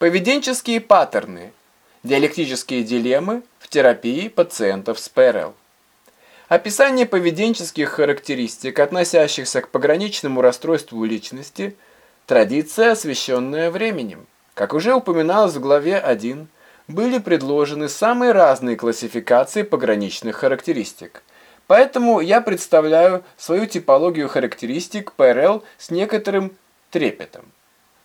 Поведенческие паттерны. Диалектические дилеммы в терапии пациентов с ПРЛ. Описание поведенческих характеристик, относящихся к пограничному расстройству личности, традиция, освещенная временем. Как уже упоминалось в главе 1, были предложены самые разные классификации пограничных характеристик. Поэтому я представляю свою типологию характеристик ПРЛ с некоторым трепетом.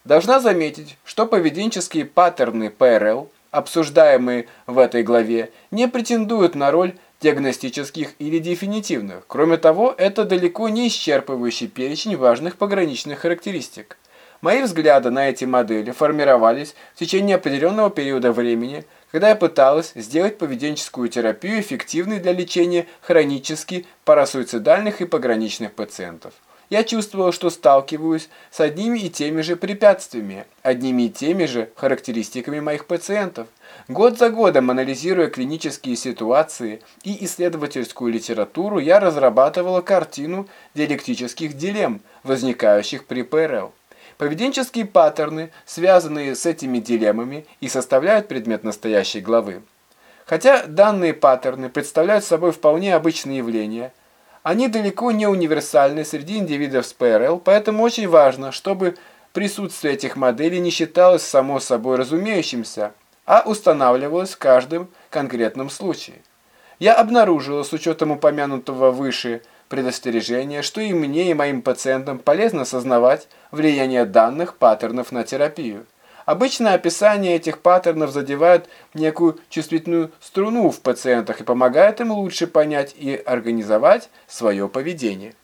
Должна заметить, что поведенческие паттерны ПРЛ, обсуждаемые в этой главе, не претендуют на роль диагностических или дефинитивных. Кроме того, это далеко не исчерпывающий перечень важных пограничных характеристик. Мои взгляды на эти модели формировались в течение определенного периода времени, когда я пыталась сделать поведенческую терапию эффективной для лечения хронически парасуицидальных и пограничных пациентов я чувствовал, что сталкиваюсь с одними и теми же препятствиями, одними и теми же характеристиками моих пациентов. Год за годом, анализируя клинические ситуации и исследовательскую литературу, я разрабатывала картину диалектических дилемм, возникающих при ПРЛ. Поведенческие паттерны, связанные с этими дилеммами, и составляют предмет настоящей главы. Хотя данные паттерны представляют собой вполне обычные явления – они далеко не универсальны среди индивидов с ПРЛ, поэтому очень важно, чтобы присутствие этих моделей не считалось само собой разумеющимся, а устанавливалось в каждом конкретном случае. Я обнаружила с учетом упомянутого выше предостережения, что и мне, и моим пациентам полезно осознавать влияние данных паттернов на терапию. Обычно описание этих паттернов задевает некую чувствительную струну в пациентах и помогает им лучше понять и организовать свое поведение.